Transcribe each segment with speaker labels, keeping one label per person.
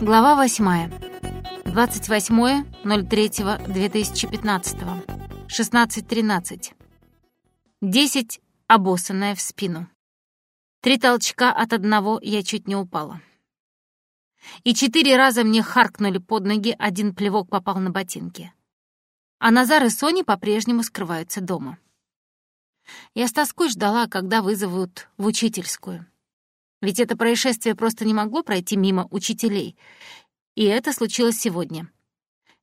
Speaker 1: Глава 8. 28.03.2015. 16.13. 10 обоссанная в спину. Три толчка от одного я чуть не упала. И четыре раза мне харкнули под ноги, один плевок попал на ботинки. А Назар и Соня по-прежнему скрываются дома. Я с тоской ждала, когда вызовут в учительскую. Ведь это происшествие просто не могло пройти мимо учителей. И это случилось сегодня.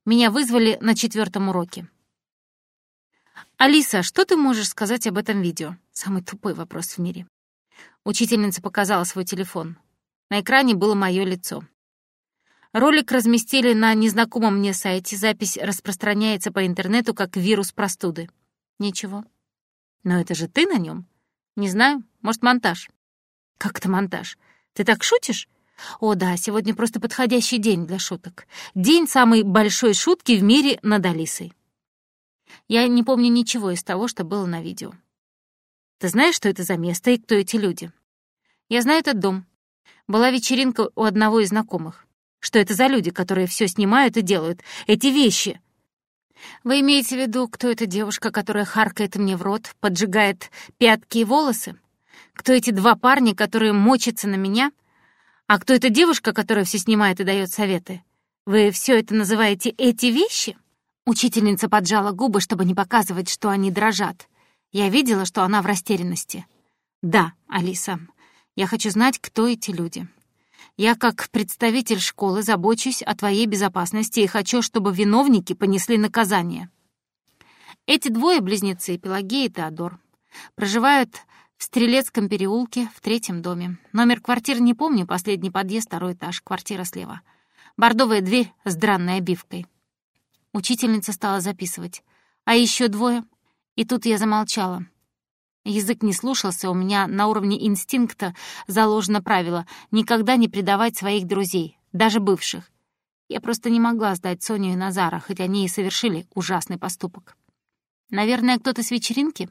Speaker 1: Меня вызвали на четвертом уроке. «Алиса, что ты можешь сказать об этом видео?» Самый тупой вопрос в мире. Учительница показала свой телефон. На экране было мое лицо. Ролик разместили на незнакомом мне сайте. Запись распространяется по интернету как вирус простуды. Ничего. Но это же ты на нем? Не знаю. Может, монтаж? Как это монтаж? Ты так шутишь? О да, сегодня просто подходящий день для шуток. День самой большой шутки в мире над Алисой. Я не помню ничего из того, что было на видео. Ты знаешь, что это за место и кто эти люди? Я знаю этот дом. Была вечеринка у одного из знакомых. Что это за люди, которые все снимают и делают? Эти вещи. Вы имеете в виду, кто эта девушка, которая харкает мне в рот, поджигает пятки и волосы? Кто эти два парня, которые мочатся на меня? А кто эта девушка, которая все снимает и дает советы? Вы все это называете «эти вещи»?» Учительница поджала губы, чтобы не показывать, что они дрожат. Я видела, что она в растерянности. «Да, Алиса, я хочу знать, кто эти люди. Я, как представитель школы, забочусь о твоей безопасности и хочу, чтобы виновники понесли наказание». Эти двое близнецы, Пелагея и Теодор, проживают Стрелецком переулке, в третьем доме. Номер квартиры не помню, последний подъезд, второй этаж, квартира слева. Бордовая дверь с дранной обивкой. Учительница стала записывать. А еще двое. И тут я замолчала. Язык не слушался, у меня на уровне инстинкта заложено правило никогда не предавать своих друзей, даже бывших. Я просто не могла сдать Соню и Назара, хоть они и совершили ужасный поступок. Наверное, кто-то с вечеринки?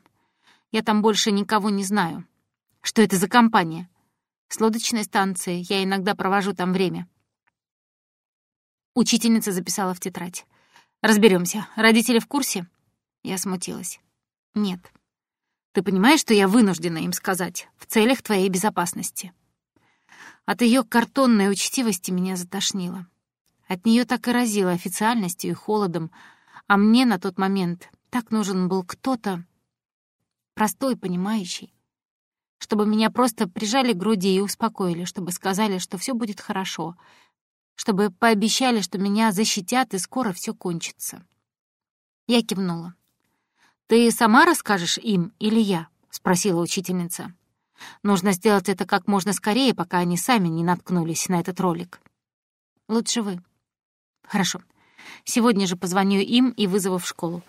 Speaker 1: Я там больше никого не знаю. Что это за компания? С лодочной станции. Я иногда провожу там время. Учительница записала в тетрадь. Разберемся. Родители в курсе?» Я смутилась. «Нет. Ты понимаешь, что я вынуждена им сказать в целях твоей безопасности?» От ее картонной учтивости меня затошнило. От нее так и разило официальностью и холодом, а мне на тот момент так нужен был кто-то, простой, понимающий. Чтобы меня просто прижали к груди и успокоили, чтобы сказали, что все будет хорошо, чтобы пообещали, что меня защитят и скоро все кончится. Я кивнула. «Ты сама расскажешь им или я?» — спросила учительница. «Нужно сделать это как можно скорее, пока они сами не наткнулись на этот ролик». «Лучше вы». «Хорошо. Сегодня же позвоню им и вызову в школу.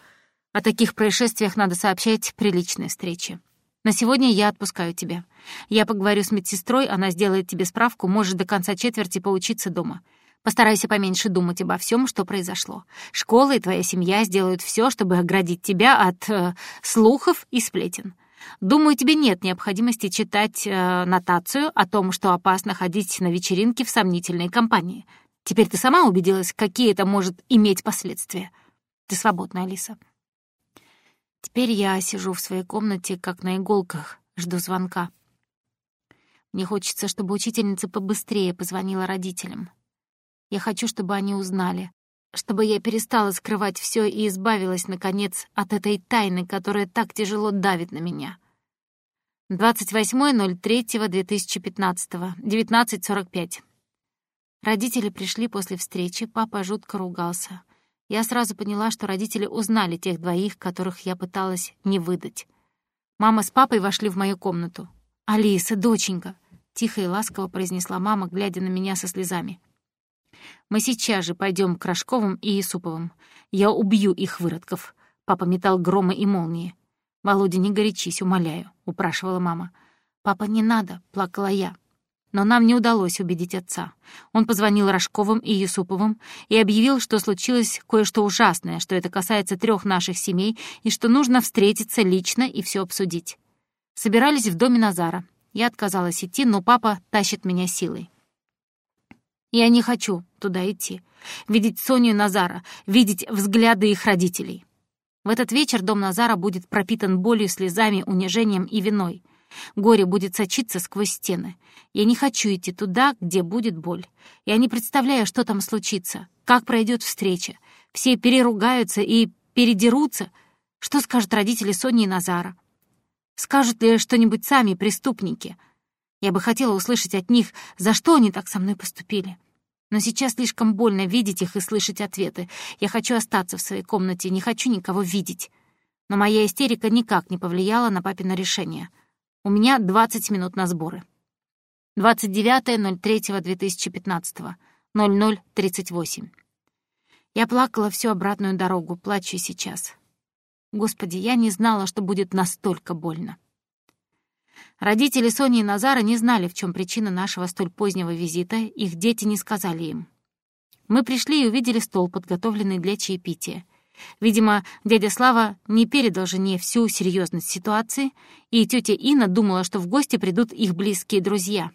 Speaker 1: О таких происшествиях надо сообщать при личной встрече. На сегодня я отпускаю тебя. Я поговорю с медсестрой, она сделает тебе справку, можешь до конца четверти поучиться дома. Постарайся поменьше думать обо всем, что произошло. Школа и твоя семья сделают все, чтобы оградить тебя от э, слухов и сплетен. Думаю, тебе нет необходимости читать э, нотацию о том, что опасно ходить на вечеринки в сомнительной компании. Теперь ты сама убедилась, какие это может иметь последствия. Ты свободна, Алиса. Теперь я сижу в своей комнате, как на иголках, жду звонка. Мне хочется, чтобы учительница побыстрее позвонила родителям. Я хочу, чтобы они узнали, чтобы я перестала скрывать все и избавилась, наконец, от этой тайны, которая так тяжело давит на меня. 28.03.2015, 19.45. Родители пришли после встречи, папа жутко ругался — я сразу поняла, что родители узнали тех двоих, которых я пыталась не выдать. Мама с папой вошли в мою комнату. «Алиса, доченька!» — тихо и ласково произнесла мама, глядя на меня со слезами. «Мы сейчас же пойдем к Рожковым и Исуповым. Я убью их выродков!» Папа метал громы и молнии. «Володя, не горячись, умоляю», — упрашивала мама. «Папа, не надо», — плакала я. Но нам не удалось убедить отца. Он позвонил Рожковым и Юсуповым и объявил, что случилось кое-что ужасное, что это касается трех наших семей и что нужно встретиться лично и все обсудить. Собирались в доме Назара. Я отказалась идти, но папа тащит меня силой. Я не хочу туда идти. Видеть Соню Назара, видеть взгляды их родителей. В этот вечер дом Назара будет пропитан болью, слезами, унижением и виной. Горе будет сочиться сквозь стены. Я не хочу идти туда, где будет боль. Я не представляю, что там случится, как пройдет встреча. Все переругаются и передерутся. Что скажут родители Сони и Назара? Скажут ли что-нибудь сами преступники? Я бы хотела услышать от них, за что они так со мной поступили. Но сейчас слишком больно видеть их и слышать ответы. Я хочу остаться в своей комнате, не хочу никого видеть. Но моя истерика никак не повлияла на папино решение. У меня 20 минут на сборы. 29.03.2015. 00.38. Я плакала всю обратную дорогу, плачу сейчас. Господи, я не знала, что будет настолько больно. Родители Сони и Назара не знали, в чем причина нашего столь позднего визита, их дети не сказали им. Мы пришли и увидели стол, подготовленный для чаепития. Видимо, дядя Слава не передал жене всю серьезность ситуации, и тетя Инна думала, что в гости придут их близкие друзья.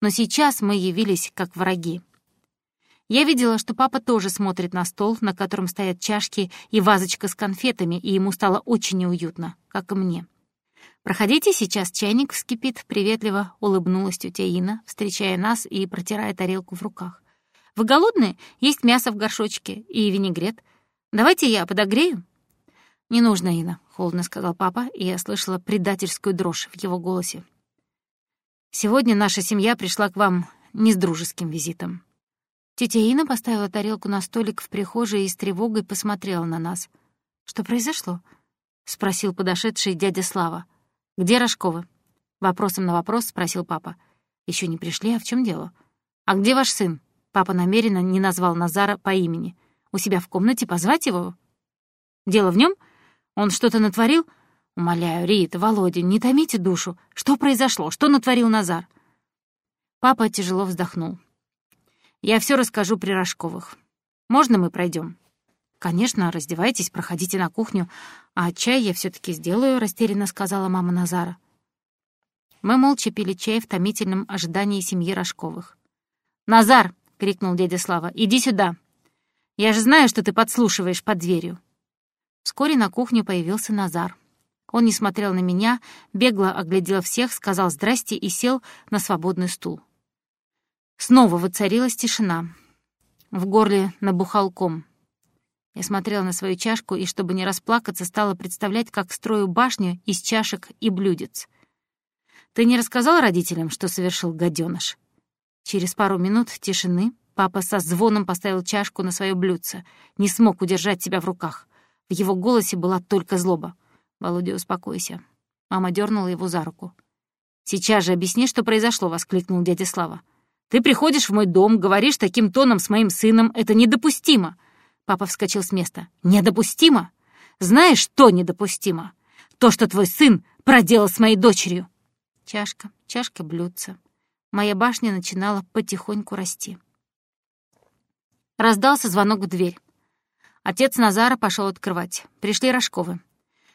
Speaker 1: Но сейчас мы явились как враги. Я видела, что папа тоже смотрит на стол, на котором стоят чашки и вазочка с конфетами, и ему стало очень неуютно, как и мне. «Проходите, сейчас чайник вскипит», — приветливо улыбнулась тетя Ина, встречая нас и протирая тарелку в руках. «Вы голодные? Есть мясо в горшочке и винегрет. Давайте я подогрею». «Не нужно, Ина», — холодно сказал папа, и я слышала предательскую дрожь в его голосе. «Сегодня наша семья пришла к вам не с дружеским визитом». Тетя Ина поставила тарелку на столик в прихожей и с тревогой посмотрела на нас. «Что произошло?» — спросил подошедший дядя Слава. «Где Рожковы?» Вопросом на вопрос спросил папа. Еще не пришли, а в чем дело?» «А где ваш сын?» Папа намеренно не назвал Назара по имени. «У себя в комнате позвать его?» «Дело в нем? Он что-то натворил?» «Умоляю, Рита, Володя, не томите душу. Что произошло? Что натворил Назар?» Папа тяжело вздохнул. «Я все расскажу при Рожковых. Можно мы пройдем? «Конечно, раздевайтесь, проходите на кухню. А чай я все таки сделаю», — растерянно сказала мама Назара. Мы молча пили чай в томительном ожидании семьи Рожковых. «Назар!» — крикнул дядя Слава. «Иди сюда! Я же знаю, что ты подслушиваешь под дверью!» Вскоре на кухню появился Назар. Он не смотрел на меня, бегло оглядел всех, сказал «здрасте» и сел на свободный стул. Снова воцарилась тишина. В горле набухал ком. Я смотрела на свою чашку и, чтобы не расплакаться, стала представлять, как строю башню из чашек и блюдец. «Ты не рассказал родителям, что совершил гаденыш?» Через пару минут тишины папа со звоном поставил чашку на свое блюдце, не смог удержать себя в руках. В его голосе была только злоба. «Володя, успокойся». Мама дернула его за руку. «Сейчас же объясни, что произошло», — воскликнул дядя Слава. «Ты приходишь в мой дом, говоришь таким тоном с моим сыном. Это недопустимо. Папа вскочил с места. «Недопустимо? Знаешь, что недопустимо? То, что твой сын проделал с моей дочерью!» Чашка, чашка блюдца. Моя башня начинала потихоньку расти. Раздался звонок в дверь. Отец Назара пошел открывать. Пришли Рожковы.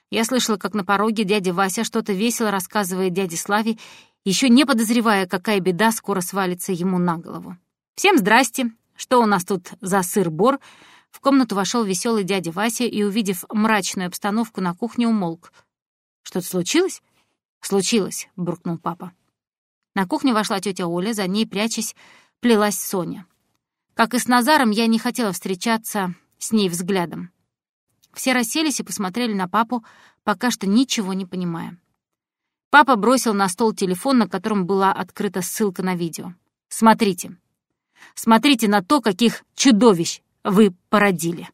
Speaker 1: Я слышала, как на пороге дядя Вася что-то весело рассказывает дяде Славе, еще не подозревая, какая беда скоро свалится ему на голову. «Всем здрасте! Что у нас тут за сыр-бор?» В комнату вошел веселый дядя Вася и, увидев мрачную обстановку на кухне, умолк. «Что-то случилось?» «Случилось», — буркнул папа. На кухню вошла тетя Оля, за ней, прячась, плелась Соня. Как и с Назаром, я не хотела встречаться с ней взглядом. Все расселись и посмотрели на папу, пока что ничего не понимая. Папа бросил на стол телефон, на котором была открыта ссылка на видео. «Смотрите. Смотрите на то, каких чудовищ вы породили».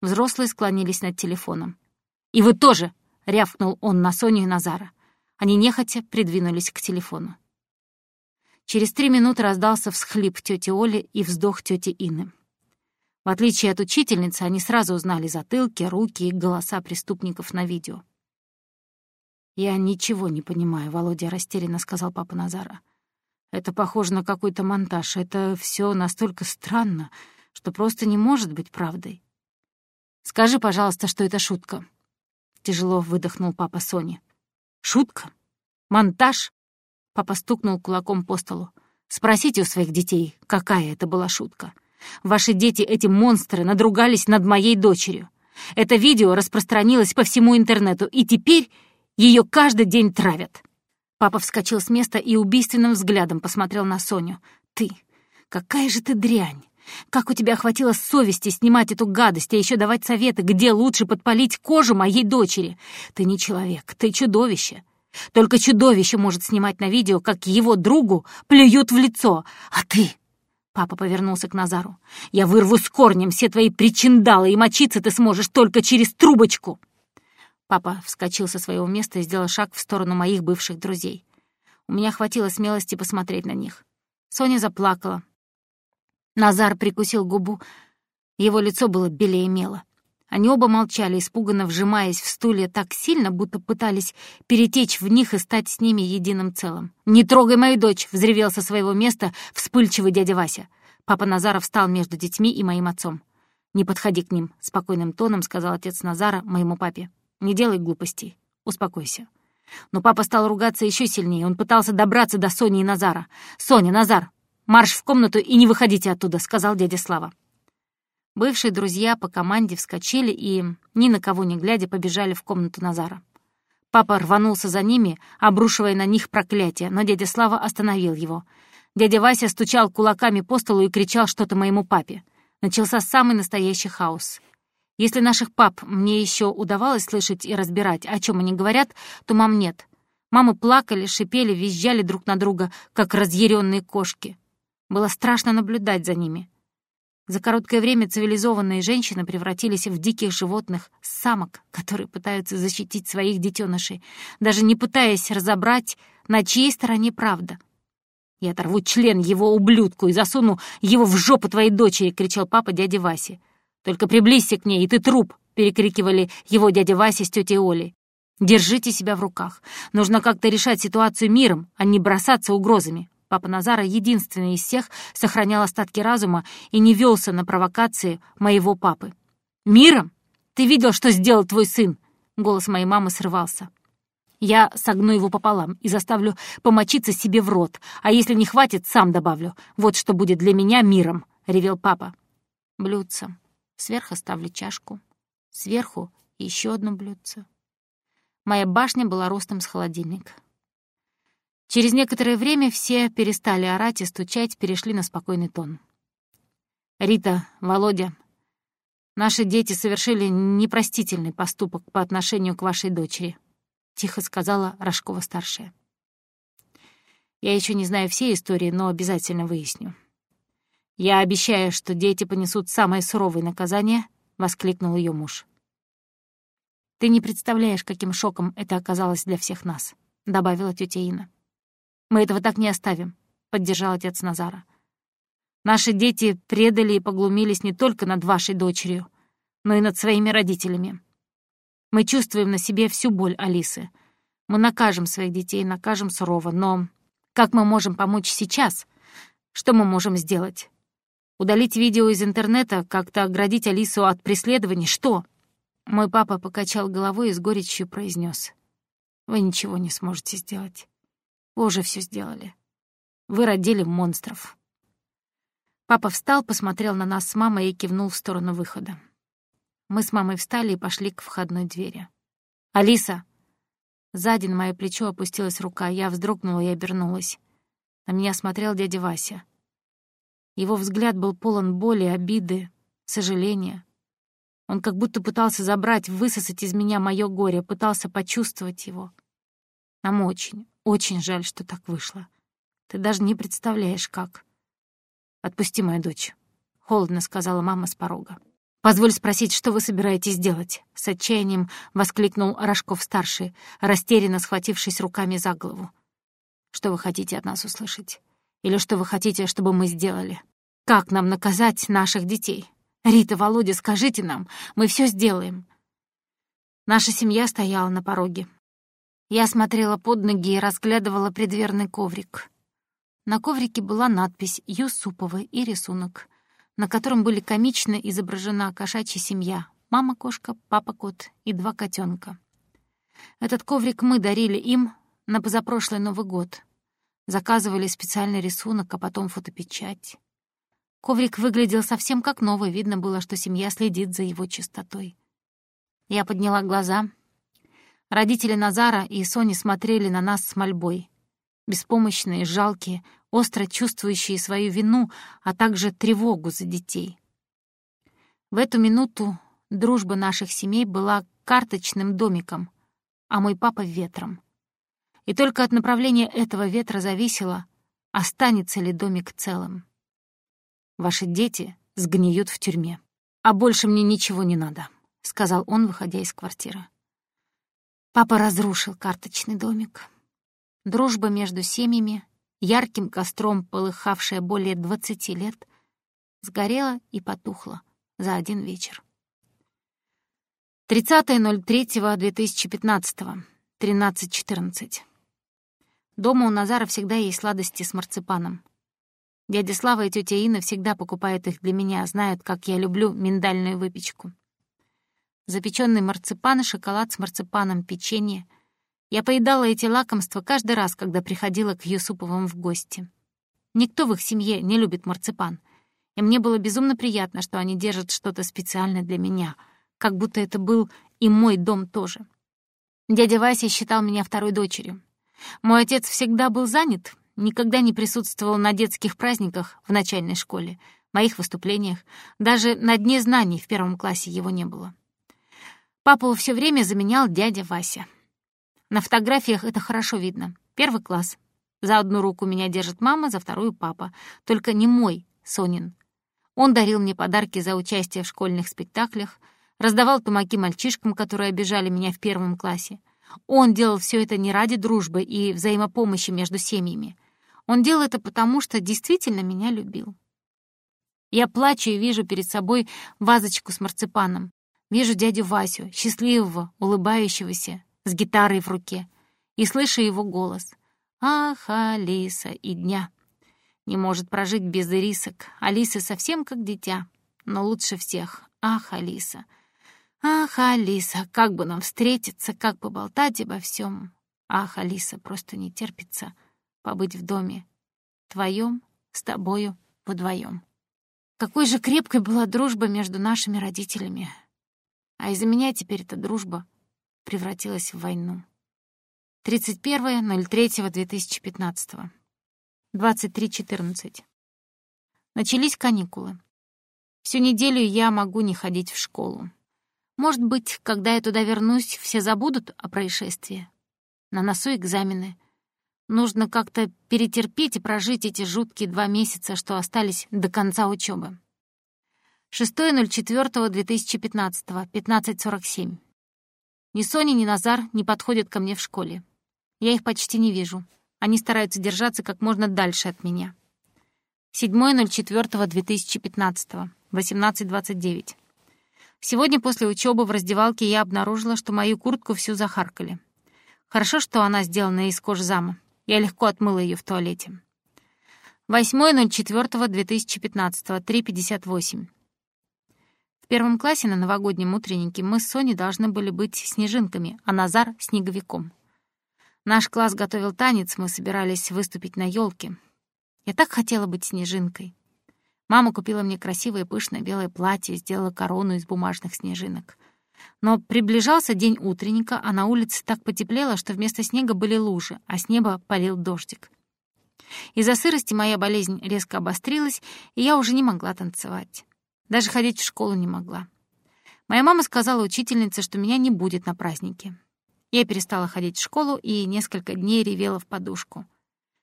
Speaker 1: Взрослые склонились над телефоном. «И вы тоже!» — рявкнул он на Соню и Назара. Они нехотя придвинулись к телефону. Через три минуты раздался всхлип тети Оли и вздох тети Инны. В отличие от учительницы, они сразу узнали затылки, руки и голоса преступников на видео. «Я ничего не понимаю», — Володя растерянно сказал папа Назара. «Это похоже на какой-то монтаж. Это все настолько странно что просто не может быть правдой. «Скажи, пожалуйста, что это шутка», — тяжело выдохнул папа Сони. «Шутка? Монтаж?» Папа стукнул кулаком по столу. «Спросите у своих детей, какая это была шутка. Ваши дети, эти монстры, надругались над моей дочерью. Это видео распространилось по всему интернету, и теперь ее каждый день травят». Папа вскочил с места и убийственным взглядом посмотрел на Соню. «Ты, какая же ты дрянь! Как у тебя хватило совести снимать эту гадость, а еще давать советы, где лучше подпалить кожу моей дочери? Ты не человек, ты чудовище. Только чудовище может снимать на видео, как его другу плюют в лицо. А ты...» Папа повернулся к Назару. «Я вырву с корнем все твои причиндалы, и мочиться ты сможешь только через трубочку!» Папа вскочил со своего места и сделал шаг в сторону моих бывших друзей. У меня хватило смелости посмотреть на них. Соня заплакала. Назар прикусил губу. Его лицо было белее мела. Они оба молчали, испуганно вжимаясь в стулья так сильно, будто пытались перетечь в них и стать с ними единым целым. «Не трогай мою дочь!» — взревел со своего места вспыльчивый дядя Вася. Папа Назара встал между детьми и моим отцом. «Не подходи к ним», — спокойным тоном сказал отец Назара моему папе. «Не делай глупостей. Успокойся». Но папа стал ругаться еще сильнее. Он пытался добраться до Сони и Назара. «Соня, Назар, марш в комнату и не выходите оттуда», — сказал дядя Слава. Бывшие друзья по команде вскочили и, ни на кого не глядя, побежали в комнату Назара. Папа рванулся за ними, обрушивая на них проклятие, но дядя Слава остановил его. Дядя Вася стучал кулаками по столу и кричал что-то моему папе. Начался самый настоящий хаос. Если наших пап мне еще удавалось слышать и разбирать, о чем они говорят, то мам нет. Мамы плакали, шипели, визжали друг на друга, как разъяренные кошки. Было страшно наблюдать за ними. За короткое время цивилизованные женщины превратились в диких животных, самок, которые пытаются защитить своих детенышей, даже не пытаясь разобрать, на чьей стороне правда. «Я оторву член его ублюдку и засуну его в жопу твоей дочери!» — кричал папа дяде Васе. «Только приблизься к ней, и ты труп!» — перекрикивали его дядя Вася с тетей Олей. «Держите себя в руках. Нужно как-то решать ситуацию миром, а не бросаться угрозами. Папа Назара, единственный из всех, сохранял остатки разума и не велся на провокации моего папы. «Миром? Ты видел, что сделал твой сын?» Голос моей мамы срывался. «Я согну его пополам и заставлю помочиться себе в рот, а если не хватит, сам добавлю. Вот что будет для меня миром», — ревел папа. «Блюдце. Сверху ставлю чашку. Сверху еще одно блюдце». Моя башня была ростом с холодильник. Через некоторое время все перестали орать и стучать, перешли на спокойный тон. «Рита, Володя, наши дети совершили непростительный поступок по отношению к вашей дочери», — тихо сказала Рожкова-старшая. «Я еще не знаю всей истории, но обязательно выясню». «Я обещаю, что дети понесут самое суровое наказание», — воскликнул ее муж. «Ты не представляешь, каким шоком это оказалось для всех нас», — добавила тетя Инна. Мы этого так не оставим», — поддержал отец Назара. «Наши дети предали и поглумились не только над вашей дочерью, но и над своими родителями. Мы чувствуем на себе всю боль Алисы. Мы накажем своих детей, накажем сурово, но как мы можем помочь сейчас? Что мы можем сделать? Удалить видео из интернета, как-то оградить Алису от преследований? Что?» Мой папа покачал головой и с горечью произнес: «Вы ничего не сможете сделать. Уже все сделали. Вы родили монстров. Папа встал, посмотрел на нас с мамой и кивнул в сторону выхода. Мы с мамой встали и пошли к входной двери. «Алиса!» Сзади на мое плечо опустилась рука, я вздрогнула и обернулась. На меня смотрел дядя Вася. Его взгляд был полон боли, обиды, сожаления. Он как будто пытался забрать, высосать из меня мое горе, пытался почувствовать его. Нам очень, очень жаль, что так вышло. Ты даже не представляешь, как. Отпусти мою дочь, — холодно сказала мама с порога. «Позволь спросить, что вы собираетесь делать?» С отчаянием воскликнул Рожков-старший, растерянно схватившись руками за голову. «Что вы хотите от нас услышать? Или что вы хотите, чтобы мы сделали? Как нам наказать наших детей? Рита, Володя, скажите нам, мы все сделаем». Наша семья стояла на пороге. Я смотрела под ноги и разглядывала предверный коврик. На коврике была надпись «Юсупова» и рисунок, на котором были комично изображена кошачья семья — мама-кошка, папа-кот и два котенка. Этот коврик мы дарили им на позапрошлый Новый год. Заказывали специальный рисунок, а потом фотопечать. Коврик выглядел совсем как новый, видно было, что семья следит за его чистотой. Я подняла глаза. Родители Назара и Сони смотрели на нас с мольбой. Беспомощные, жалкие, остро чувствующие свою вину, а также тревогу за детей. В эту минуту дружба наших семей была карточным домиком, а мой папа — ветром. И только от направления этого ветра зависело, останется ли домик целым. Ваши дети сгниют в тюрьме. А больше мне ничего не надо, — сказал он, выходя из квартиры. Папа разрушил карточный домик. Дружба между семьями, ярким костром полыхавшая более двадцати лет, сгорела и потухла за один вечер. 30.03.2015, 13.14. Дома у Назара всегда есть сладости с марципаном. Дядя Слава и тетя Инна всегда покупают их для меня, знают, как я люблю миндальную выпечку. Запеченный марципан, шоколад с марципаном, печенье. Я поедала эти лакомства каждый раз, когда приходила к Юсуповым в гости. Никто в их семье не любит марципан, и мне было безумно приятно, что они держат что-то специальное для меня — как будто это был и мой дом тоже. Дядя Вася считал меня второй дочерью. Мой отец всегда был занят, никогда не присутствовал на детских праздниках в начальной школе, моих выступлениях, даже на дне знаний в первом классе его не было. Папу все время заменял дядя Вася. На фотографиях это хорошо видно. Первый класс. За одну руку меня держит мама, за вторую — папа. Только не мой, Сонин. Он дарил мне подарки за участие в школьных спектаклях — раздавал тумаки мальчишкам, которые обижали меня в первом классе. Он делал все это не ради дружбы и взаимопомощи между семьями. Он делал это потому, что действительно меня любил. Я плачу и вижу перед собой вазочку с марципаном. Вижу дядю Васю, счастливого, улыбающегося, с гитарой в руке. И слышу его голос. «Ах, Алиса, и дня!» Не может прожить без ирисок. Алиса совсем как дитя, но лучше всех. Ах, Алиса! Ах, Алиса, как бы нам встретиться, как поболтать обо всем. Ах, Алиса, просто не терпится побыть в доме. Твоем, с тобою, вдвоем. Какой же крепкой была дружба между нашими родителями. А из-за меня теперь эта дружба превратилась в войну. 31.03.2015. 23.14. Начались каникулы. Всю неделю я могу не ходить в школу. Может быть, когда я туда вернусь, все забудут о происшествии. На носу экзамены. Нужно как-то перетерпеть и прожить эти жуткие два месяца, что остались до конца учебы. 6.04.2015, 15.47. Ни Соня, ни Назар не подходят ко мне в школе. Я их почти не вижу. Они стараются держаться как можно дальше от меня. 7.04.2015, 18.29. Сегодня после учебы в раздевалке я обнаружила, что мою куртку всю захаркали. Хорошо, что она сделана из кожзама. Я легко отмыла ее в туалете. 8.04.2015, 3.58. Первом классе на новогоднем утреннике мы с Соней должны были быть снежинками, а Назар — снеговиком. Наш класс готовил танец, мы собирались выступить на елке. Я так хотела быть снежинкой. Мама купила мне красивое пышное белое платье, сделала корону из бумажных снежинок. Но приближался день утренника, а на улице так потеплело, что вместо снега были лужи, а с неба полил дождик. Из-за сырости моя болезнь резко обострилась, и я уже не могла танцевать. Даже ходить в школу не могла. Моя мама сказала учительнице, что меня не будет на празднике. Я перестала ходить в школу и несколько дней ревела в подушку.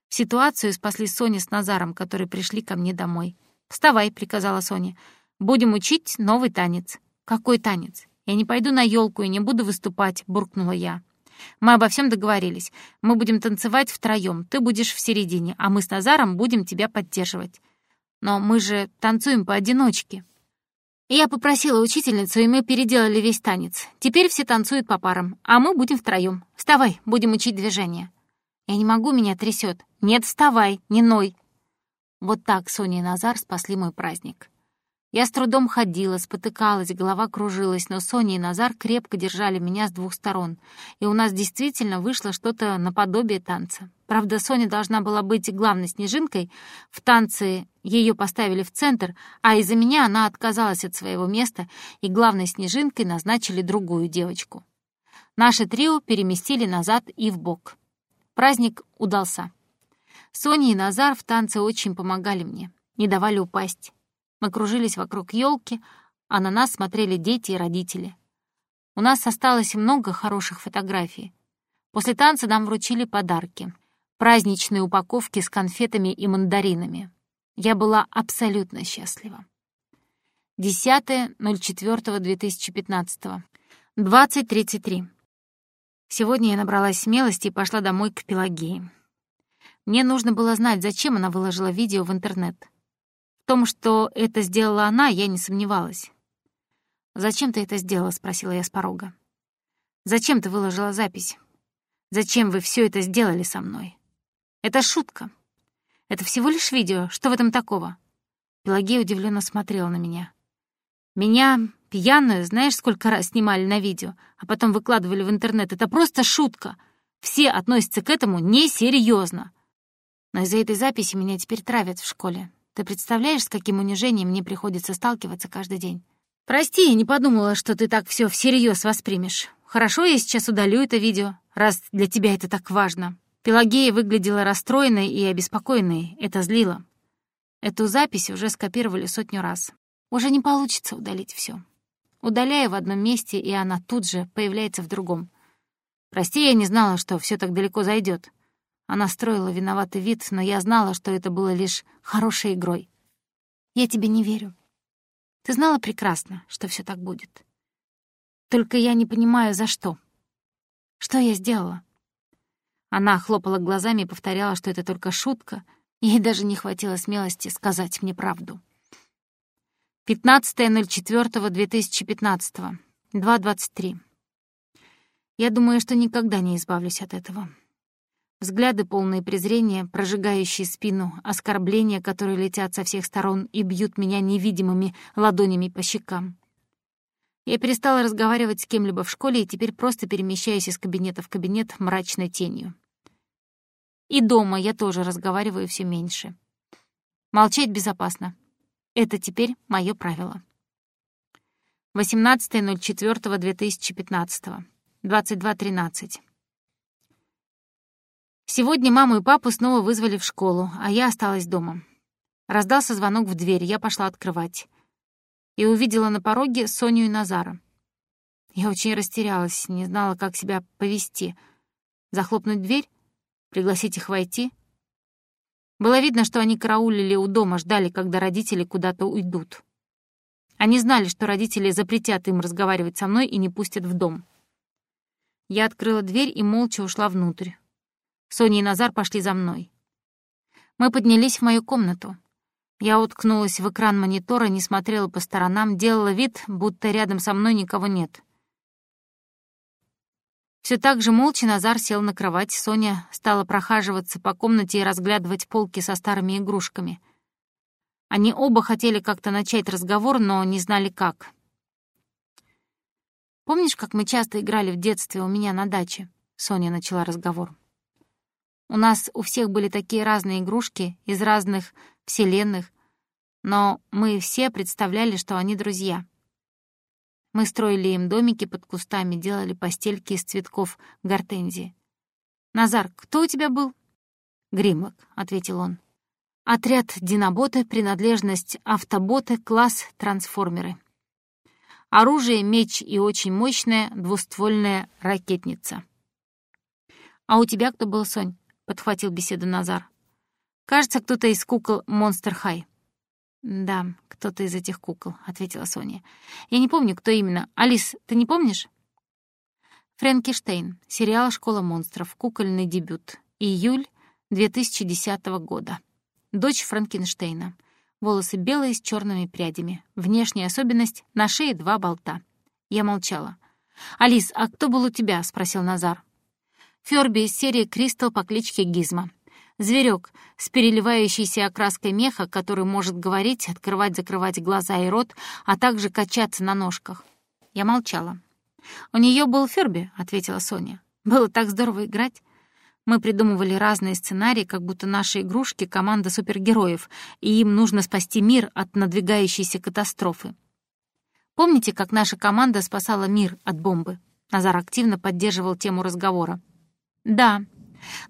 Speaker 1: Ситуацию спасли Соня с Назаром, которые пришли ко мне домой — «Вставай», — приказала Соня. «Будем учить новый танец». «Какой танец? Я не пойду на елку и не буду выступать», — буркнула я. «Мы обо всем договорились. Мы будем танцевать втроем. Ты будешь в середине, а мы с Назаром будем тебя поддерживать. Но мы же танцуем поодиночке». Я попросила учительницу, и мы переделали весь танец. Теперь все танцуют по парам, а мы будем втроем. Вставай, будем учить движение. Я не могу, меня трясет. Нет, вставай, не ной. Вот так Соня и Назар спасли мой праздник. Я с трудом ходила, спотыкалась, голова кружилась, но Соня и Назар крепко держали меня с двух сторон, и у нас действительно вышло что-то наподобие танца. Правда, Соня должна была быть главной снежинкой, в танце ее поставили в центр, а из-за меня она отказалась от своего места, и главной снежинкой назначили другую девочку. Наше трио переместили назад и в бок. Праздник удался. Соня и Назар в танце очень помогали мне, не давали упасть. Мы кружились вокруг елки, а на нас смотрели дети и родители. У нас осталось много хороших фотографий. После танца нам вручили подарки. Праздничные упаковки с конфетами и мандаринами. Я была абсолютно счастлива. 10.04.2015. 20.33. Сегодня я набралась смелости и пошла домой к Пелагеи. Мне нужно было знать, зачем она выложила видео в интернет. Том, что это сделала она, я не сомневалась. «Зачем ты это сделала?» — спросила я с порога. «Зачем ты выложила запись? Зачем вы все это сделали со мной? Это шутка. Это всего лишь видео. Что в этом такого?» Пелагея удивленно смотрела на меня. «Меня, пьяную, знаешь, сколько раз снимали на видео, а потом выкладывали в интернет. Это просто шутка. Все относятся к этому несерьезно. Но из-за этой записи меня теперь травят в школе. Ты представляешь, с каким унижением мне приходится сталкиваться каждый день? Прости, я не подумала, что ты так все всерьез воспримешь. Хорошо, я сейчас удалю это видео, раз для тебя это так важно. Пелагея выглядела расстроенной и обеспокоенной. Это злило. Эту запись уже скопировали сотню раз. Уже не получится удалить все. Удаляю в одном месте, и она тут же появляется в другом. Прости, я не знала, что все так далеко зайдет. Она строила виноватый вид, но я знала, что это было лишь хорошей игрой. Я тебе не верю. Ты знала прекрасно, что все так будет. Только я не понимаю, за что. Что я сделала? Она хлопала глазами и повторяла, что это только шутка. Ей даже не хватило смелости сказать мне правду. 15.04.2015. 2.23. Я думаю, что никогда не избавлюсь от этого. Взгляды, полные презрения, прожигающие спину, оскорбления, которые летят со всех сторон и бьют меня невидимыми ладонями по щекам. Я перестала разговаривать с кем-либо в школе и теперь просто перемещаюсь из кабинета в кабинет мрачной тенью. И дома я тоже разговариваю все меньше. Молчать безопасно. Это теперь мое правило. 18.04.2015. 22.13. Сегодня маму и папу снова вызвали в школу, а я осталась дома. Раздался звонок в дверь, я пошла открывать. И увидела на пороге Соню и Назара. Я очень растерялась, не знала, как себя повести. Захлопнуть дверь? Пригласить их войти? Было видно, что они караулили у дома, ждали, когда родители куда-то уйдут. Они знали, что родители запретят им разговаривать со мной и не пустят в дом. Я открыла дверь и молча ушла внутрь. Соня и Назар пошли за мной. Мы поднялись в мою комнату. Я уткнулась в экран монитора, не смотрела по сторонам, делала вид, будто рядом со мной никого нет. Все так же молча Назар сел на кровать, Соня стала прохаживаться по комнате и разглядывать полки со старыми игрушками. Они оба хотели как-то начать разговор, но не знали как. «Помнишь, как мы часто играли в детстве у меня на даче?» Соня начала разговор. У нас у всех были такие разные игрушки из разных вселенных, но мы все представляли, что они друзья. Мы строили им домики под кустами, делали постельки из цветков гортензии. «Назар, кто у тебя был?» «Гримлок», — ответил он. «Отряд диноботы, принадлежность автоботы, класс трансформеры. Оружие, меч и очень мощная двуствольная ракетница». «А у тебя кто был, Сонь?» Подхватил беседу Назар. «Кажется, кто-то из кукол Монстер Хай». «Да, кто-то из этих кукол», — ответила Соня. «Я не помню, кто именно. Алис, ты не помнишь?» «Фрэнкиштейн. Сериал «Школа монстров». Кукольный дебют. Июль 2010 года. Дочь Франкенштейна. Волосы белые с черными прядями. Внешняя особенность — на шее два болта. Я молчала. «Алис, а кто был у тебя?» — спросил Назар. Фёрби из серии «Кристал» по кличке Гизма. Зверек с переливающейся окраской меха, который может говорить, открывать-закрывать глаза и рот, а также качаться на ножках. Я молчала. «У нее был Ферби», — ответила Соня. «Было так здорово играть. Мы придумывали разные сценарии, как будто наши игрушки — команда супергероев, и им нужно спасти мир от надвигающейся катастрофы. Помните, как наша команда спасала мир от бомбы?» Назар активно поддерживал тему разговора. «Да.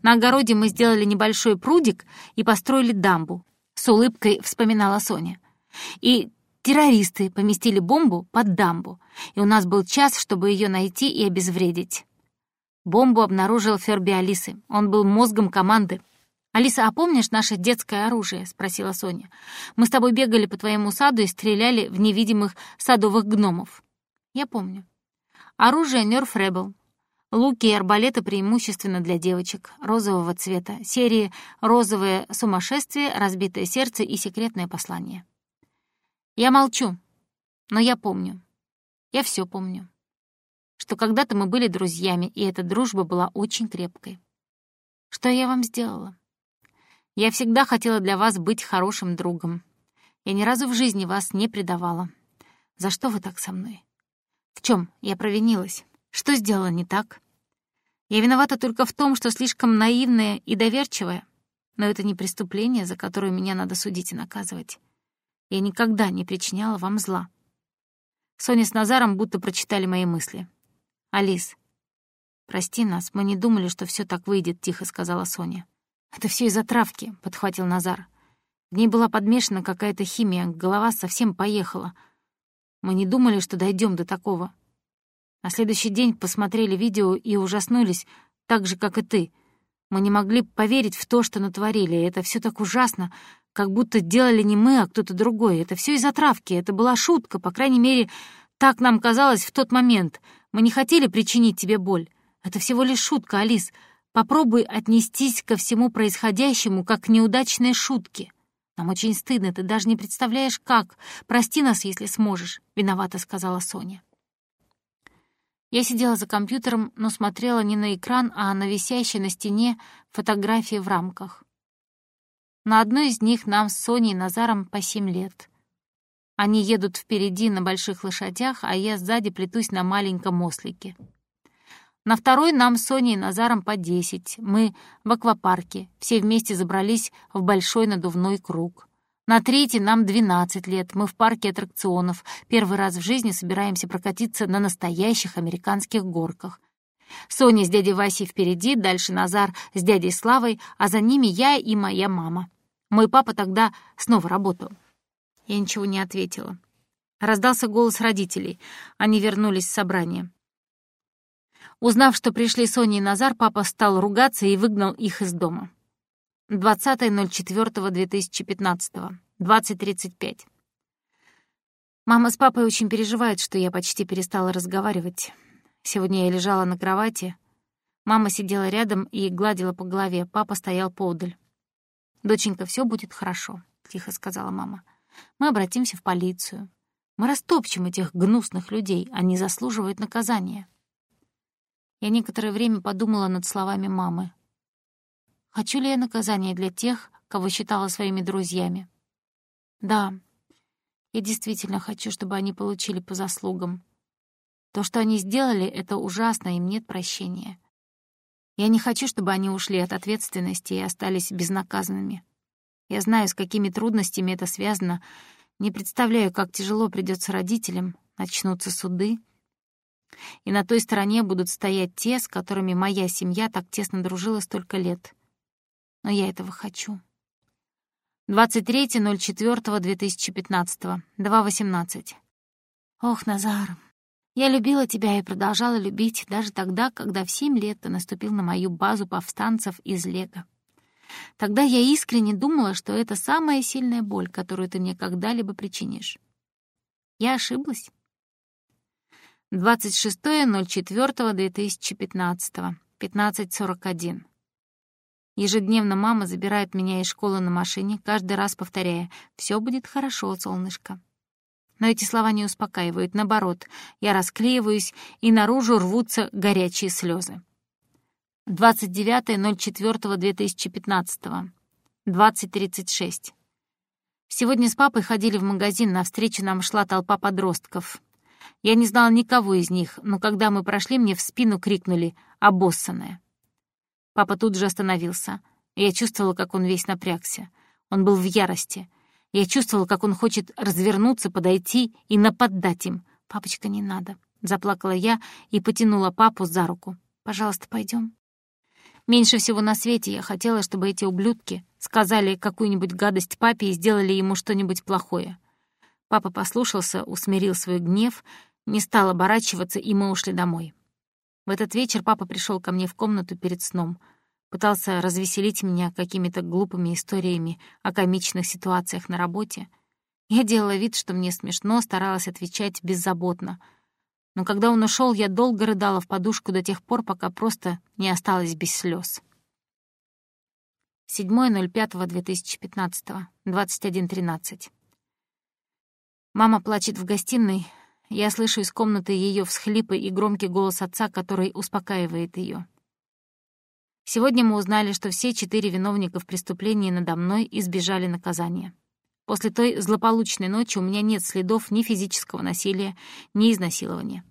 Speaker 1: На огороде мы сделали небольшой прудик и построили дамбу», — с улыбкой вспоминала Соня. «И террористы поместили бомбу под дамбу, и у нас был час, чтобы ее найти и обезвредить». Бомбу обнаружил Ферби Алисы. Он был мозгом команды. «Алиса, а помнишь наше детское оружие?» — спросила Соня. «Мы с тобой бегали по твоему саду и стреляли в невидимых садовых гномов». «Я помню. Оружие Нерф Ребел. Луки и арбалеты преимущественно для девочек, розового цвета, серии «Розовое сумасшествие», «Разбитое сердце» и «Секретное послание». Я молчу, но я помню. Я все помню что когда-то мы были друзьями, и эта дружба была очень крепкой. Что я вам сделала? Я всегда хотела для вас быть хорошим другом. Я ни разу в жизни вас не предавала. За что вы так со мной? В чем я провинилась? Что сделала не так? Я виновата только в том, что слишком наивная и доверчивая. Но это не преступление, за которое меня надо судить и наказывать. Я никогда не причиняла вам зла. Соня с Назаром будто прочитали мои мысли. «Алис, прости нас, мы не думали, что все так выйдет», — тихо сказала Соня. «Это все из-за травки», — подхватил Назар. В ней была подмешана какая-то химия, голова совсем поехала. Мы не думали, что дойдем до такого. На следующий день посмотрели видео и ужаснулись, так же, как и ты. Мы не могли поверить в то, что натворили. Это все так ужасно, как будто делали не мы, а кто-то другой. Это все из-за травки. Это была шутка, по крайней мере, так нам казалось в тот момент — мы не хотели причинить тебе боль. Это всего лишь шутка, Алис. Попробуй отнестись ко всему происходящему как к неудачной шутке. Нам очень стыдно, ты даже не представляешь, как. Прости нас, если сможешь», — виновата сказала Соня. Я сидела за компьютером, но смотрела не на экран, а на висящие на стене фотографии в рамках. На одной из них нам с Соней и Назаром по семь лет. Они едут впереди на больших лошадях, а я сзади плетусь на маленьком ослике. На второй нам с Соней и Назаром по десять. Мы в аквапарке. Все вместе забрались в большой надувной круг. На третий нам двенадцать лет. Мы в парке аттракционов. Первый раз в жизни собираемся прокатиться на настоящих американских горках. Соня с дядей Васей впереди, дальше Назар с дядей Славой, а за ними я и моя мама. Мой папа тогда снова работал. Я ничего не ответила. Раздался голос родителей. Они вернулись с собрания. Узнав, что пришли Соня и Назар, папа стал ругаться и выгнал их из дома. 20.04.2015. 20.35. Мама с папой очень переживают, что я почти перестала разговаривать. Сегодня я лежала на кровати. Мама сидела рядом и гладила по голове. Папа стоял поодаль. «Доченька, все будет хорошо», — тихо сказала мама. Мы обратимся в полицию. Мы растопчем этих гнусных людей, они заслуживают наказания. Я некоторое время подумала над словами мамы. Хочу ли я наказания для тех, кого считала своими друзьями? Да, я действительно хочу, чтобы они получили по заслугам. То, что они сделали, это ужасно, им нет прощения. Я не хочу, чтобы они ушли от ответственности и остались безнаказанными. Я знаю, с какими трудностями это связано. Не представляю, как тяжело придется родителям. Начнутся суды. И на той стороне будут стоять те, с которыми моя семья так тесно дружила столько лет. Но я этого хочу. 23.04.2015, 2.18. Ох, Назар, я любила тебя и продолжала любить даже тогда, когда в семь лет ты наступил на мою базу повстанцев из Лего. Тогда я искренне думала, что это самая сильная боль, которую ты мне когда-либо причинишь. Я ошиблась. 26.04.2015, 15.41. Ежедневно мама забирает меня из школы на машине, каждый раз повторяя «Все будет хорошо, солнышко». Но эти слова не успокаивают, наоборот, я расклеиваюсь, и наружу рвутся горячие слезы. 29.04.2015. 20.36. Сегодня с папой ходили в магазин, навстречу нам шла толпа подростков. Я не знала никого из них, но когда мы прошли, мне в спину крикнули «обоссанная». Папа тут же остановился. Я чувствовала, как он весь напрягся. Он был в ярости. Я чувствовала, как он хочет развернуться, подойти и нападать им. «Папочка, не надо», — заплакала я и потянула папу за руку. «Пожалуйста, пойдем. Меньше всего на свете я хотела, чтобы эти ублюдки сказали какую-нибудь гадость папе и сделали ему что-нибудь плохое. Папа послушался, усмирил свой гнев, не стал оборачиваться, и мы ушли домой. В этот вечер папа пришел ко мне в комнату перед сном, пытался развеселить меня какими-то глупыми историями о комичных ситуациях на работе. Я делала вид, что мне смешно, старалась отвечать беззаботно — но когда он ушел, я долго рыдала в подушку до тех пор, пока просто не осталась без слез. 7.05.2015, 21.13. Мама плачет в гостиной. Я слышу из комнаты ее всхлипы и громкий голос отца, который успокаивает ее. Сегодня мы узнали, что все четыре виновника в преступлении надо мной избежали наказания. После той злополучной ночи у меня нет следов ни физического насилия, ни изнасилования.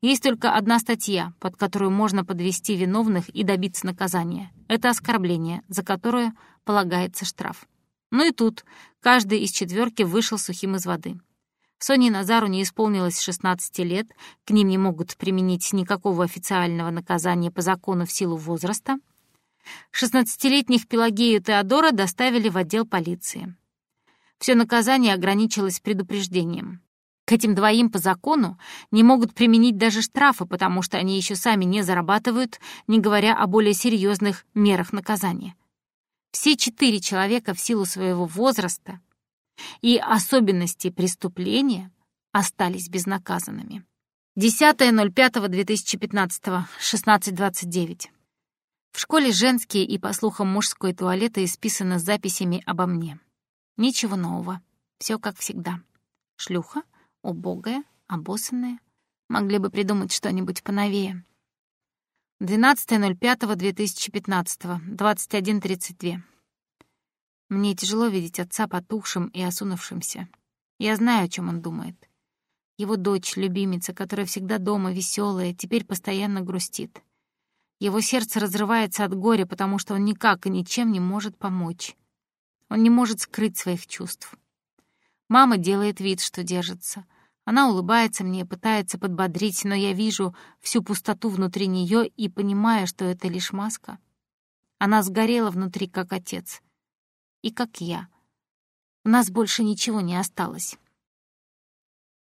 Speaker 1: Есть только одна статья, под которую можно подвести виновных и добиться наказания. Это оскорбление, за которое полагается штраф. Ну и тут каждый из четверки вышел сухим из воды. Соне Назару не исполнилось 16 лет, к ним не могут применить никакого официального наказания по закону в силу возраста. 16-летних Пелагею Теодора доставили в отдел полиции. Все наказание ограничилось предупреждением. К этим двоим по закону не могут применить даже штрафы, потому что они еще сами не зарабатывают, не говоря о более серьезных мерах наказания. Все четыре человека в силу своего возраста и особенностей преступления остались безнаказанными. 10.05.2015, 16.29. В школе женские и, по слухам, мужской туалеты исписаны записями обо мне. Ничего нового. Все как всегда. Шлюха, убогая, обоссанная. Могли бы придумать что-нибудь поновее. 12.05.2015, 21.32. Мне тяжело видеть отца потухшим и осунувшимся. Я знаю, о чем он думает. Его дочь, любимица, которая всегда дома, веселая, теперь постоянно грустит. Его сердце разрывается от горя, потому что он никак и ничем не может помочь. Он не может скрыть своих чувств. Мама делает вид, что держится. Она улыбается мне, пытается подбодрить, но я вижу всю пустоту внутри нее и понимаю, что это лишь маска. Она сгорела внутри, как отец. И как я. У нас больше ничего не осталось.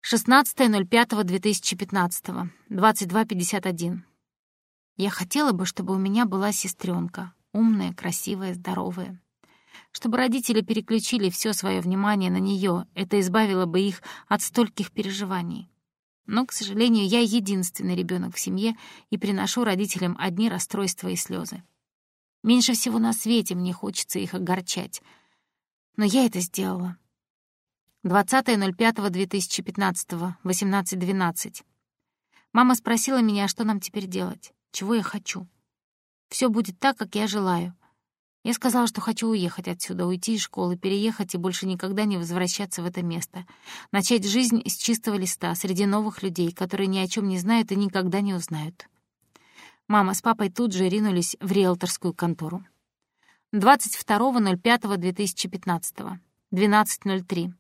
Speaker 1: 16.05.2015, 22.51. Я хотела бы, чтобы у меня была сестренка, умная, красивая, здоровая чтобы родители переключили все свое внимание на нее. Это избавило бы их от стольких переживаний. Но, к сожалению, я единственный ребенок в семье и приношу родителям одни расстройства и слезы. Меньше всего на свете мне хочется их огорчать. Но я это сделала. 20.05.2015, 18.12. Мама спросила меня, что нам теперь делать, чего я хочу. Все будет так, как я желаю. Я сказала, что хочу уехать отсюда, уйти из школы, переехать и больше никогда не возвращаться в это место. Начать жизнь с чистого листа, среди новых людей, которые ни о чем не знают и никогда не узнают. Мама с папой тут же ринулись в риэлторскую контору. 22.05.2015, 12.03.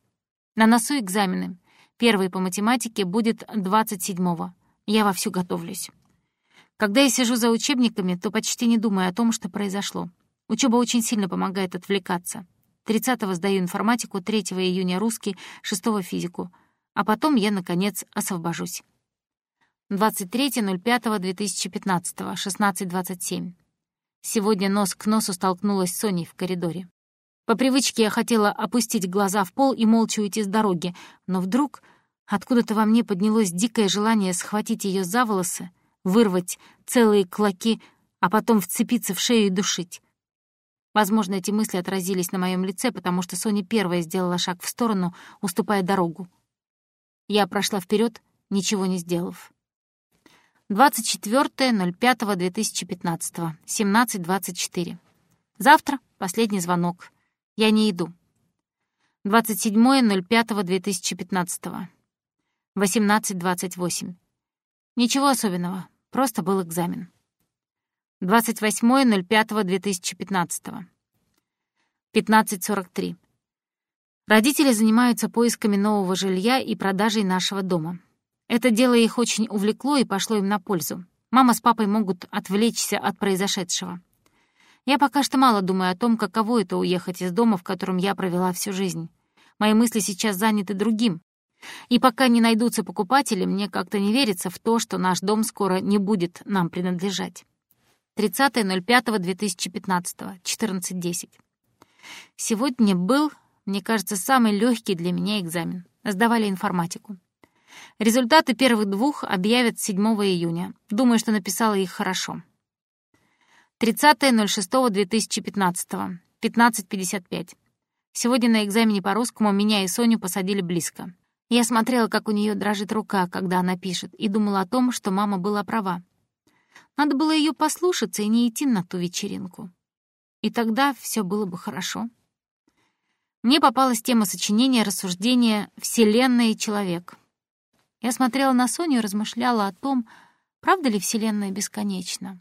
Speaker 1: На носу экзамены. Первый по математике будет 27-го. Я вовсю готовлюсь. Когда я сижу за учебниками, то почти не думаю о том, что произошло. Учеба очень сильно помогает отвлекаться. 30-го сдаю информатику, 3 июня русский, 6 физику. А потом я, наконец, освобожусь. 23.05.2015, 16.27. Сегодня нос к носу столкнулась с Соней в коридоре. По привычке я хотела опустить глаза в пол и молча уйти с дороги, но вдруг откуда-то во мне поднялось дикое желание схватить ее за волосы, вырвать целые клоки, а потом вцепиться в шею и душить. Возможно, эти мысли отразились на моем лице, потому что Соня первая сделала шаг в сторону, уступая дорогу. Я прошла вперед, ничего не сделав. 24.05.2015, 17.24. Завтра последний звонок. Я не иду. 27.05.2015, 18.28. Ничего особенного, просто был экзамен. 28.05.2015, 15.43. Родители занимаются поисками нового жилья и продажей нашего дома. Это дело их очень увлекло и пошло им на пользу. Мама с папой могут отвлечься от произошедшего. Я пока что мало думаю о том, каково это уехать из дома, в котором я провела всю жизнь. Мои мысли сейчас заняты другим. И пока не найдутся покупатели, мне как-то не верится в то, что наш дом скоро не будет нам принадлежать. 30.05.2015, 14.10. Сегодня был, мне кажется, самый легкий для меня экзамен. Сдавали информатику. Результаты первых двух объявят 7 июня. Думаю, что написала их хорошо. 30.06.2015, 15.55. Сегодня на экзамене по русскому меня и Соню посадили близко. Я смотрела, как у нее дрожит рука, когда она пишет, и думала о том, что мама была права. Надо было ее послушаться и не идти на ту вечеринку. И тогда все было бы хорошо. Мне попалась тема сочинения рассуждения «Вселенная и человек». Я смотрела на Соню и размышляла о том, правда ли Вселенная бесконечна.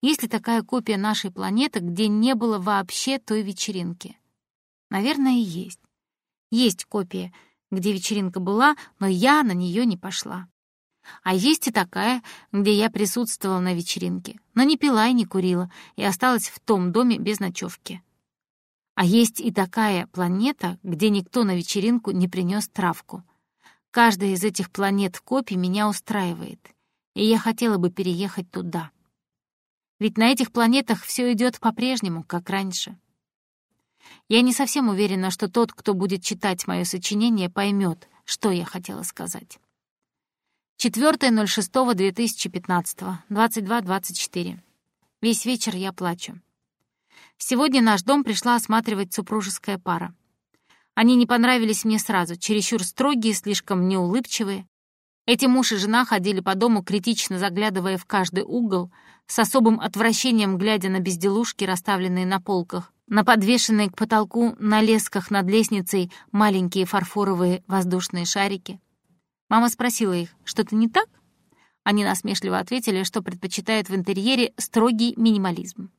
Speaker 1: Есть ли такая копия нашей планеты, где не было вообще той вечеринки? Наверное, есть. Есть копия, где вечеринка была, но я на нее не пошла. А есть и такая, где я присутствовала на вечеринке, но не пила и не курила, и осталась в том доме без ночевки. А есть и такая планета, где никто на вечеринку не принес травку. Каждая из этих планет-копий меня устраивает, и я хотела бы переехать туда. Ведь на этих планетах все идет по-прежнему, как раньше. Я не совсем уверена, что тот, кто будет читать мое сочинение, поймет, что я хотела сказать. 4.06.2015, 22.24. Весь вечер я плачу. Сегодня наш дом пришла осматривать супружеская пара. Они не понравились мне сразу, чересчур строгие, слишком неулыбчивые. Эти муж и жена ходили по дому, критично заглядывая в каждый угол, с особым отвращением глядя на безделушки, расставленные на полках, на подвешенные к потолку на лесках над лестницей маленькие фарфоровые воздушные шарики. Мама спросила их, что-то не так? Они насмешливо ответили, что предпочитают в интерьере строгий минимализм.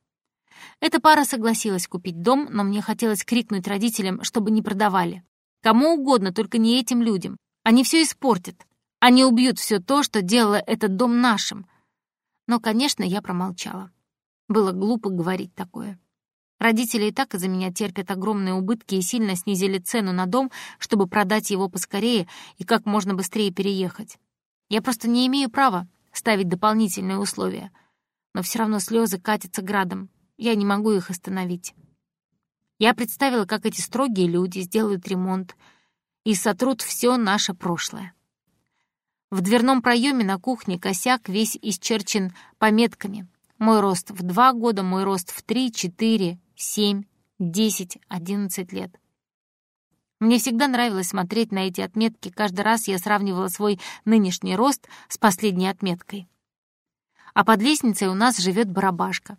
Speaker 1: Эта пара согласилась купить дом, но мне хотелось крикнуть родителям, чтобы не продавали. Кому угодно, только не этим людям. Они все испортят. Они убьют все то, что делало этот дом нашим. Но, конечно, я промолчала. Было глупо говорить такое. Родители и так из-за меня терпят огромные убытки и сильно снизили цену на дом, чтобы продать его поскорее и как можно быстрее переехать. Я просто не имею права ставить дополнительные условия. Но все равно слезы катятся градом. Я не могу их остановить. Я представила, как эти строгие люди сделают ремонт и сотрут все наше прошлое. В дверном проеме на кухне косяк весь исчерчен пометками. Мой рост в два года, мой рост в три, четыре, семь, десять, одиннадцать лет. Мне всегда нравилось смотреть на эти отметки. Каждый раз я сравнивала свой нынешний рост с последней отметкой. А под лестницей у нас живет барабашка.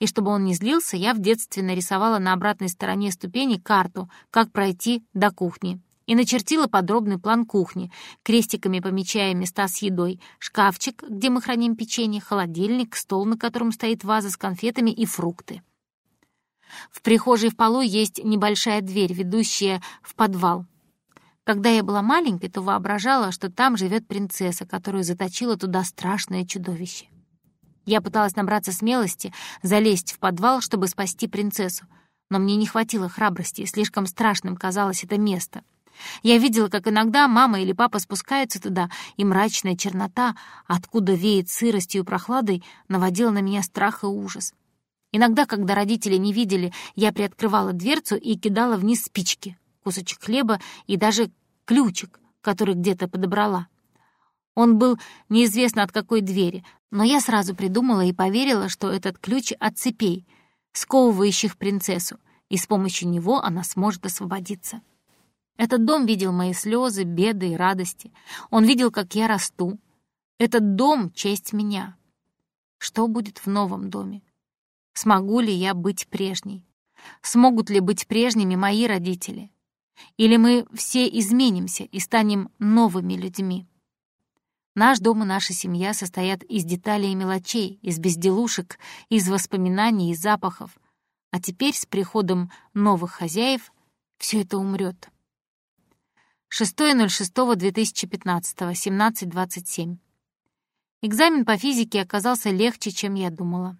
Speaker 1: И чтобы он не злился, я в детстве нарисовала на обратной стороне ступени карту, как пройти до кухни. И начертила подробный план кухни, крестиками помечая места с едой, шкафчик, где мы храним печенье, холодильник, стол, на котором стоит ваза с конфетами и фрукты. В прихожей в полу есть небольшая дверь, ведущая в подвал. Когда я была маленькой, то воображала, что там живет принцесса, которую заточила туда страшное чудовище. Я пыталась набраться смелости, залезть в подвал, чтобы спасти принцессу. Но мне не хватило храбрости, слишком страшным казалось это место. Я видела, как иногда мама или папа спускаются туда, и мрачная чернота, откуда веет сыростью и прохладой, наводила на меня страх и ужас. Иногда, когда родители не видели, я приоткрывала дверцу и кидала вниз спички, кусочек хлеба и даже ключик, который где-то подобрала. Он был неизвестно от какой двери, но я сразу придумала и поверила, что этот ключ от цепей, сковывающих принцессу, и с помощью него она сможет освободиться. Этот дом видел мои слезы, беды и радости. Он видел, как я расту. Этот дом — часть меня. Что будет в новом доме? Смогу ли я быть прежней? Смогут ли быть прежними мои родители? Или мы все изменимся и станем новыми людьми? Наш дом и наша семья состоят из деталей и мелочей, из безделушек, из воспоминаний и запахов. А теперь с приходом новых хозяев все это умрет. 6.06.2015, 17.27. Экзамен по физике оказался легче, чем я думала.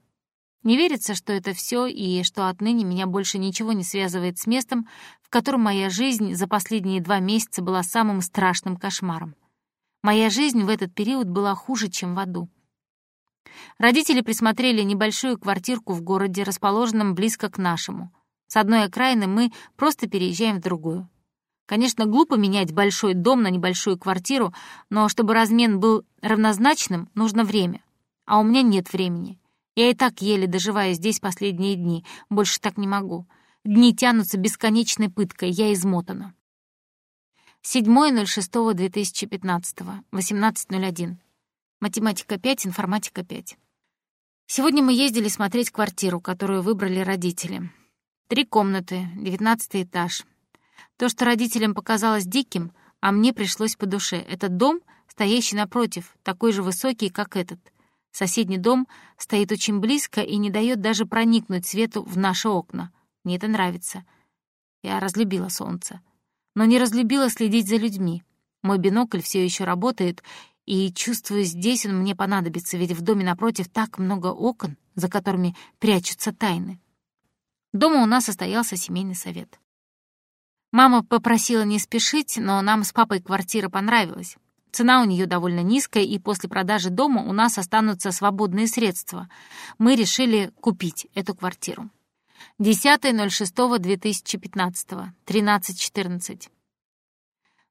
Speaker 1: Не верится, что это все и что отныне меня больше ничего не связывает с местом, в котором моя жизнь за последние два месяца была самым страшным кошмаром. Моя жизнь в этот период была хуже, чем в аду. Родители присмотрели небольшую квартирку в городе, расположенном близко к нашему. С одной окраины мы просто переезжаем в другую. Конечно, глупо менять большой дом на небольшую квартиру, но чтобы размен был равнозначным, нужно время. А у меня нет времени. Я и так еле доживаю здесь последние дни, больше так не могу. Дни тянутся бесконечной пыткой, я измотана. 7.06.2015, 18.01. Математика 5, информатика 5. Сегодня мы ездили смотреть квартиру, которую выбрали родители. Три комнаты, 19 этаж. То, что родителям показалось диким, а мне пришлось по душе. Этот дом, стоящий напротив, такой же высокий, как этот. Соседний дом стоит очень близко и не дает даже проникнуть свету в наши окна. Мне это нравится. Я разлюбила солнце но не разлюбила следить за людьми. Мой бинокль все еще работает, и, чувствую, здесь он мне понадобится, ведь в доме напротив так много окон, за которыми прячутся тайны. Дома у нас состоялся семейный совет. Мама попросила не спешить, но нам с папой квартира понравилась. Цена у нее довольно низкая, и после продажи дома у нас останутся свободные средства. Мы решили купить эту квартиру. 10.06.2015, 13.14.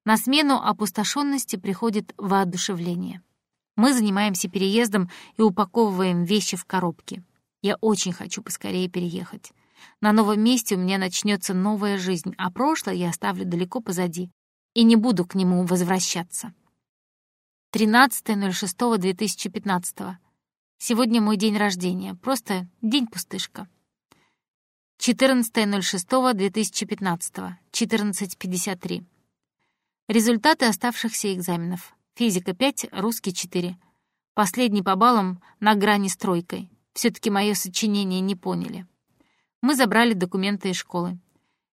Speaker 1: На смену опустошенности приходит воодушевление. Мы занимаемся переездом и упаковываем вещи в коробки. Я очень хочу поскорее переехать. На новом месте у меня начнется новая жизнь, а прошлое я оставлю далеко позади и не буду к нему возвращаться. 13.06.2015. Сегодня мой день рождения, просто день-пустышка. 14.06.2015, 14.53. Результаты оставшихся экзаменов. Физика 5, русский 4. Последний по баллам на грани с тройкой. все таки мое сочинение не поняли. Мы забрали документы из школы.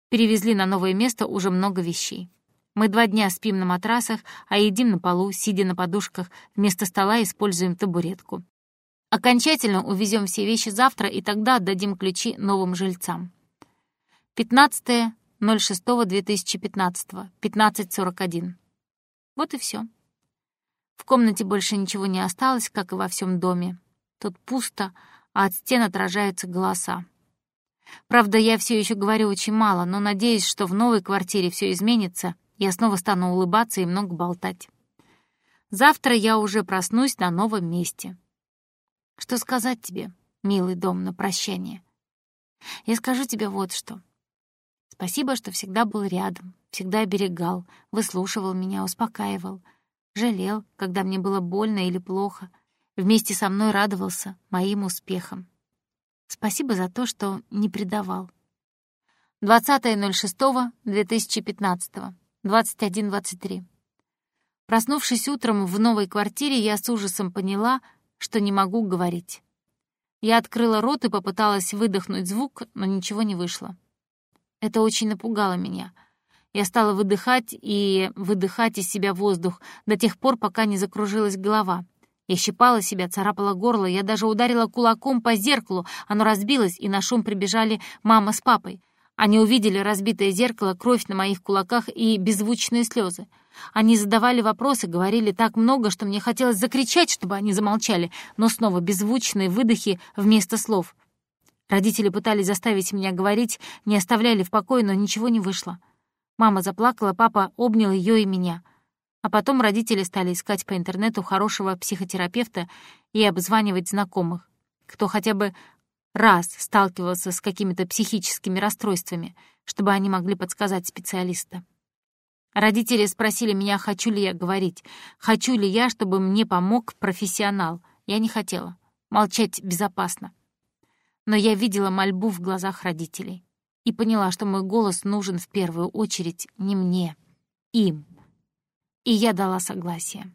Speaker 1: Перевезли на новое место уже много вещей. Мы два дня спим на матрасах, а едим на полу, сидя на подушках, вместо стола используем табуретку. Окончательно увезем все вещи завтра, и тогда отдадим ключи новым жильцам. 15.06.2015, 15.41. Вот и все. В комнате больше ничего не осталось, как и во всем доме. Тут пусто, а от стен отражаются голоса. Правда, я все еще говорю очень мало, но надеюсь, что в новой квартире все изменится, я снова стану улыбаться и много болтать. Завтра я уже проснусь на новом месте. Что сказать тебе, милый дом, на прощание? Я скажу тебе вот что. Спасибо, что всегда был рядом, всегда оберегал, выслушивал меня, успокаивал, жалел, когда мне было больно или плохо, вместе со мной радовался моим успехам. Спасибо за то, что не предавал. 20.06.2015, 21.23. Проснувшись утром в новой квартире, я с ужасом поняла, что не могу говорить. Я открыла рот и попыталась выдохнуть звук, но ничего не вышло. Это очень напугало меня. Я стала выдыхать и выдыхать из себя воздух до тех пор, пока не закружилась голова. Я щипала себя, царапала горло, я даже ударила кулаком по зеркалу, оно разбилось, и на шум прибежали мама с папой. Они увидели разбитое зеркало, кровь на моих кулаках и беззвучные слезы. Они задавали вопросы, говорили так много, что мне хотелось закричать, чтобы они замолчали, но снова беззвучные выдохи вместо слов. Родители пытались заставить меня говорить, не оставляли в покое, но ничего не вышло. Мама заплакала, папа обнял ее и меня. А потом родители стали искать по интернету хорошего психотерапевта и обзванивать знакомых, кто хотя бы раз сталкивался с какими-то психическими расстройствами, чтобы они могли подсказать специалиста. Родители спросили меня, хочу ли я говорить, хочу ли я, чтобы мне помог профессионал. Я не хотела. Молчать безопасно. Но я видела мольбу в глазах родителей и поняла, что мой голос нужен в первую очередь не мне, им. И я дала согласие.